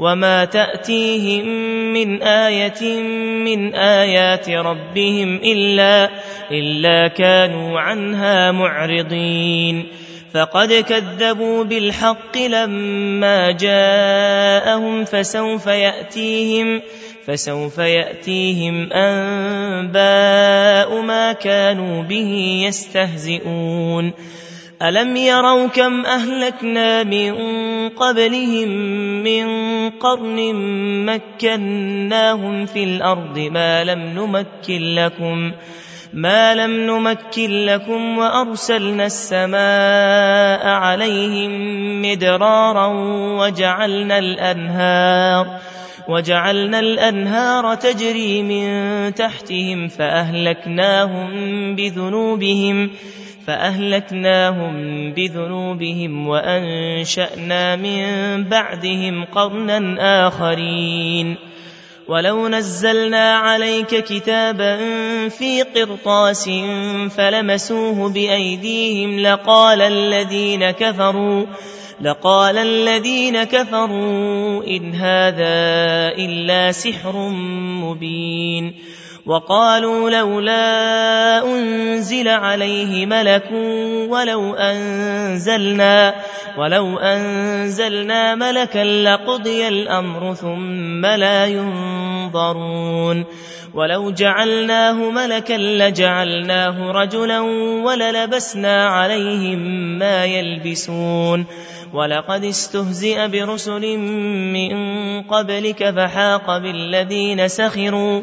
وما تأتيهم من آية من آيات ربهم إلا, إلا كانوا عنها معرضين فقد كذبوا بالحق لما جاءهم فسوف يأتيهم فسوف يأتيهم أنباء ما كانوا به يستهزئون ألم يروا كم أهلكنا من قبلهم من قرن مكناهم في الأرض ما لم نمكن لكم ما لم نمكن لكم وأرسلنا السماء عليهم مدرارا وجعلنا الأنهار وجعلنا الأنهار تجري من تحتهم فأهلكناهم بذنوبهم فأهلكناهم بذنوبهم وأنشأنا من بعدهم قرنا آخرين. ولو نزلنا عليك كتابا في قرطاس فلمسوه بأيديهم لقال الذين كفروا لقال الذين كفروا إن هذا إلا سحر مبين. وقالوا لولا أنزل عليه ملك ولو أنزلنا ولو أنزلنا ملكا لقضي الأمر ثم لا ينظرون. ولو جعلناه ملكا لجعلناه رجلا وللبسنا عليهم ما يلبسون. ولقد استهزئ برسل من قبلك فحاق بالذين سخروا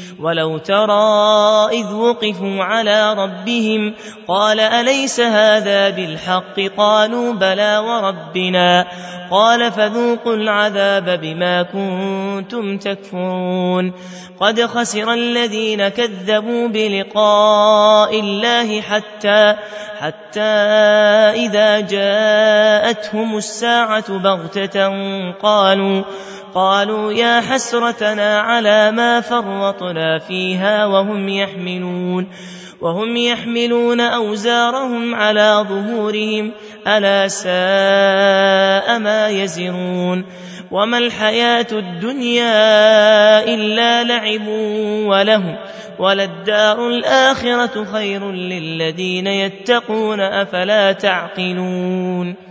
ولو ترى إذ وقفوا على ربهم قال أليس هذا بالحق قالوا بلى وربنا قال فذوقوا العذاب بما كنتم تكفرون قد خسر الذين كذبوا بلقاء الله حتى حتى إذا جاءتهم الساعة بغتة قالوا قالوا يا حسرتنا على ما فرطنا فيها وهم يحملون وهم يحملون أوزارهم على ظهورهم ألا ساء ما يزرون. وما الحياة الدنيا إلا لعب وله وللدار الآخرة خير للذين يتقون أفلا تعقلون.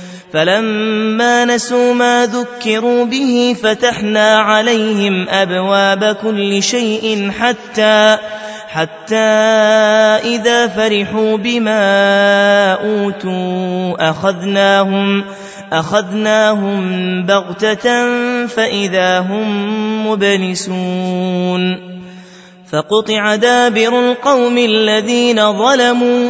فلما نسوا ما ذكروا به فتحنا عليهم أبواب كل شيء حتى حتى إذا فرحوا بما أوتوا أخذناهم أخذناهم بغتة فإذا هم مبلسون. فقطع دابر القوم الذين ظلموا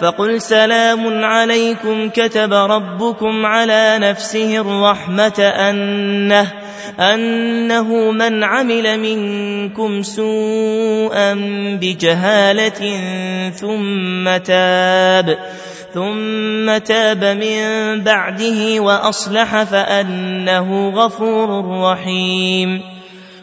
فقل سلام عليكم كتب ربكم على نفسه الرحمة أنه أنه من عمل منكم سوءا بجهالة ثم تاب ثم تاب من بعده وأصلح فأنه غفور رحيم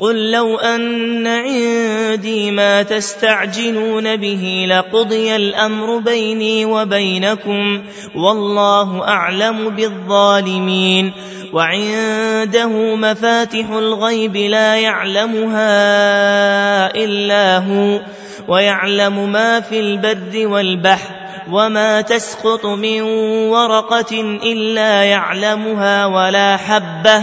قل لو أن عندي ما تستعجلون به لقضي الأمر بيني وبينكم والله أعلم بالظالمين وعنده مفاتح الغيب لا يعلمها إلا هو ويعلم ما في البر والبحر وما تسقط من ورقة إلا يعلمها ولا حبة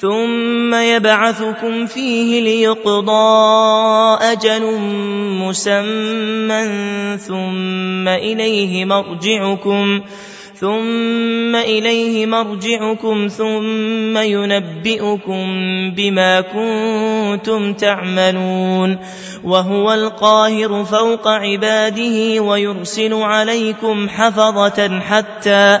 ثم يبعثكم فيه ليقضى أجل مسمى ثم إليه مرجعكم ثم إليه مرجعكم ثم ينبئكم بما كنتم تعملون وهو القاهر فوق عباده ويرسل عليكم حفظة حتى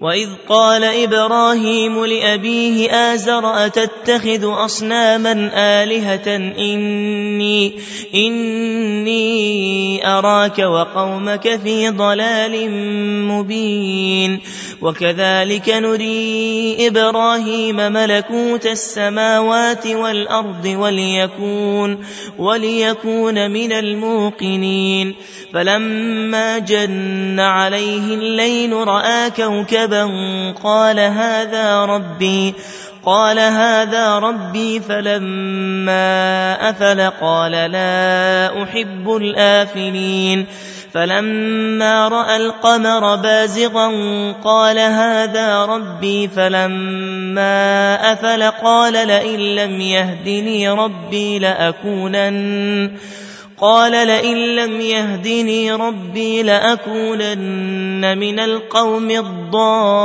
وإذ قال إبراهيم لأبيه آزر أتتخذ أصناما آلهة إني, إني أراك وقومك في ضلال مبين وكذلك نري إبراهيم ملكوت السماوات والأرض وليكون, وليكون من الموقنين فلما جن عليه الليل رأى كوكبا قال هذا ربي قال هذا ربي فلما أفل قال لا أحب الآفلين. فلما رأى القمر بازغا قال هذا ربي فلما أفل قال لئن لم يهدني ربي لأكونن. قال لئن لم يهدني ربي لأكونن من القوم الضالين.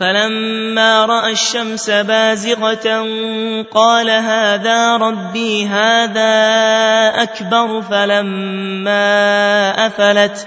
فلما رأى الشمس بازغة قال هذا ربي هذا أكبر فلما أفلت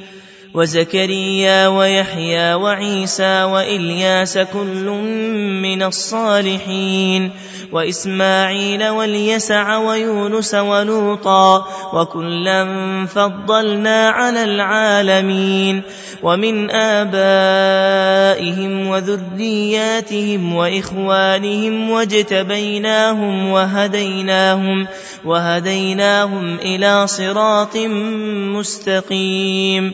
وزكريا ويحيى وعيسى وإلياس كل من الصالحين وإسماعيل واليسع ويونس ولوطا وكلا فضلنا على العالمين ومن آبائهم وذرياتهم وإخوانهم واجتبيناهم وهديناهم وهديناهم إلى صراط مستقيم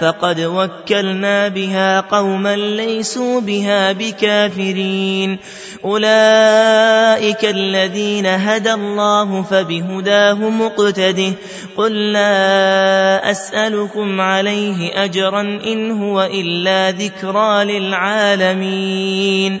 فقد وكلنا بها قوما ليسوا بها بكافرين. أولئك الذين هدى الله فبهداه مقتده قل لا أسألكم عليه أجرا إن هو إلا ذكرى للعالمين.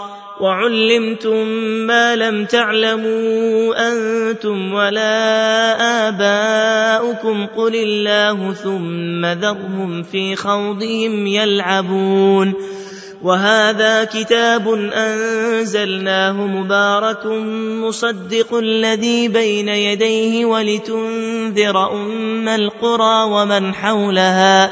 وعلمتم ما لم تعلموا أنتم ولا آباؤكم قل الله ثم ذرهم في خوضهم يلعبون وهذا كتاب أنزلناه مبارك مصدق الذي بين يديه ولتنذر أم القرى ومن حولها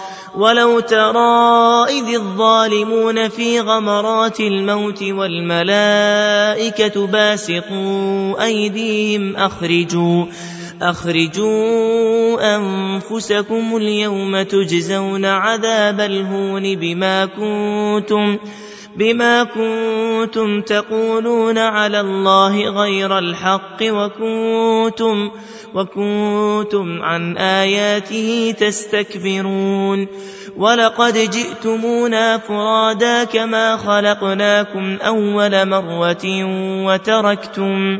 ولو ترى إذ الظالمون في غمرات الموت والملائكة باسطوا أيديهم أخرجوا أخرجوا أنفسكم اليوم تجزون عذاب الهون بما كنتم بما كنتم تقولون على الله غير الحق وكنتم وكنتم عن آياته تستكبرون ولقد جئتمونا فرادا كما خلقناكم أول مرة وتركتم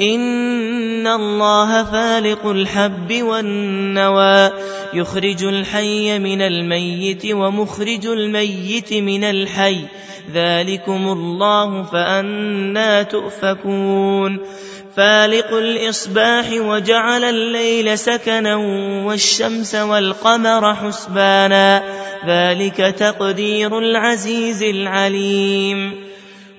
إن الله فالق الحب والنوى يخرج الحي من الميت ومخرج الميت من الحي. ذلكم الله فأنا تؤفكون. فالق الإصباح وجعل الليل سكنا والشمس والقمر حسبانا. ذلك تقدير العزيز العليم.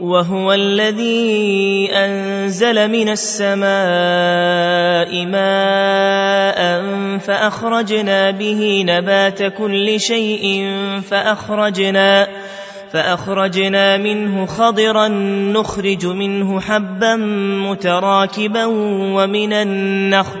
وهو الذي أنزل من السماء ماء فأخرجنا به نبات كل شيء فأخرجنا فأخرجنا منه خضرا نخرج منه حبا متراكبا ومن النخل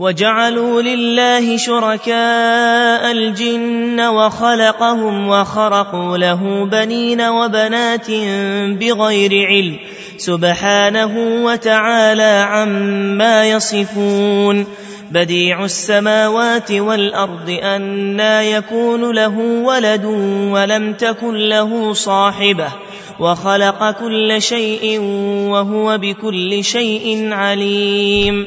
وجعلوا لله شركاء الجن وخلقهم وخرقوا له بنين وبنات بغير علم سبحانه وتعالى عما يصفون بديع السماوات والأرض أنا يكون له ولد ولم تكن له صاحبة وخلق كل شيء وهو بكل شيء عليم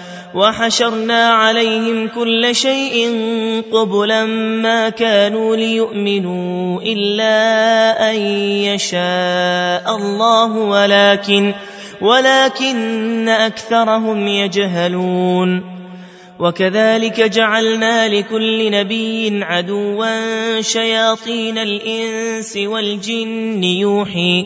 وحشرنا عليهم كل شيء قبلا ما كانوا ليؤمنوا إلا أن يشاء الله ولكن ولكن أكثرهم يجهلون. وكذلك جعلنا لكل نبي عدوا شياطين الإنس والجن يوحي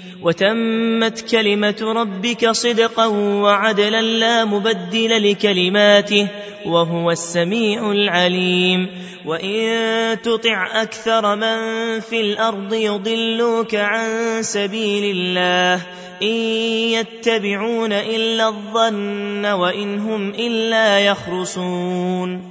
وتمت كلمة ربك صدقا وعدلا لا مبدل لكلماته وهو السميع العليم. وإن تطع أكثر من في الأرض يضلوك عن سبيل الله. إن يتبعون إلا الظن وإن هم إلا يخرصون.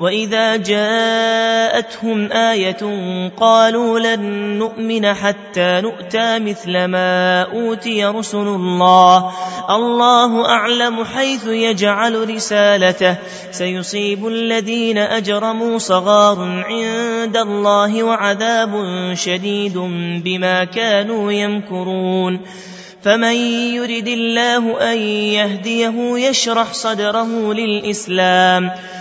وإذا جاءتهم آية قالوا لن نؤمن حتى نؤتى مثل ما أوتي رسل الله. الله أعلم حيث يجعل رسالته. سيصيب الذين أجرموا صغار عند الله وعذاب شديد بما كانوا يمكرون. فمن يرد الله أن يهديه يشرح صدره للإسلام.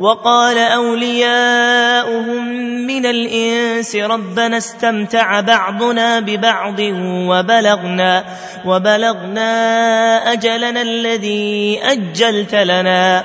وقال أولياؤهم من الإنس ربنا استمتع بعضنا ببعض وبلغنا وبلغنا أجلنا الذي أجلت لنا.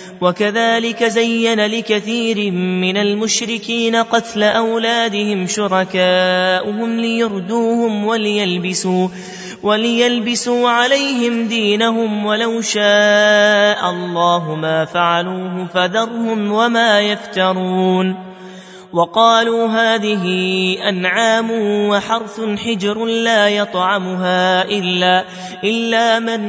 وكذلك زين لكثير من المشركين قتل أولادهم شركاؤهم ليردوهم وليلبسوا وليلبسوا عليهم دينهم ولو شاء الله ما فعلوه فذرهم وما يفترون وقالوا هذه أنعام وحرث حجر لا يطعمها إلا, إلا من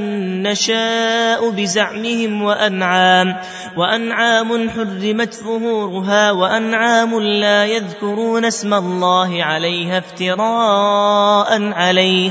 نشاء بزعمهم وأنعام وأنعام حرمت ظهورها وأنعام لا يذكرون اسم الله عليها افتراء عليه.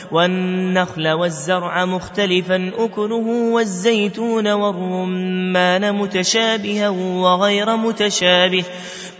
والنخل والزرع مختلفا أكله والزيتون والرمان متشابها وغير متشابه.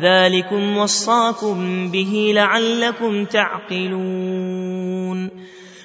ذلكم وصاكم به لعلكم تعقلون.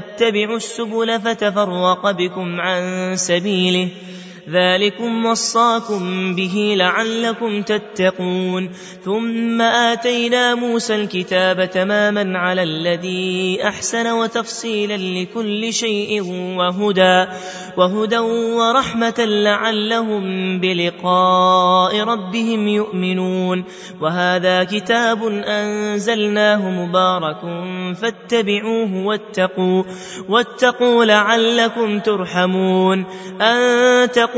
تتبعوا السبل فتفرق بكم عن سبيله ذلكم وصاكم به لعلكم تتقون ثم آتينا موسى الكتاب تماما على الذي أحسن وتفصيلا لكل شيء وهدى وهدى ورحمة لعلهم بلقاء ربهم يؤمنون وهذا كتاب أنزلناه مبارك فاتبعوه واتقوا واتقوا لعلكم ترحمون أن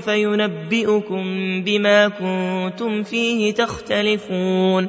فينبئكم بما كنتم فيه تختلفون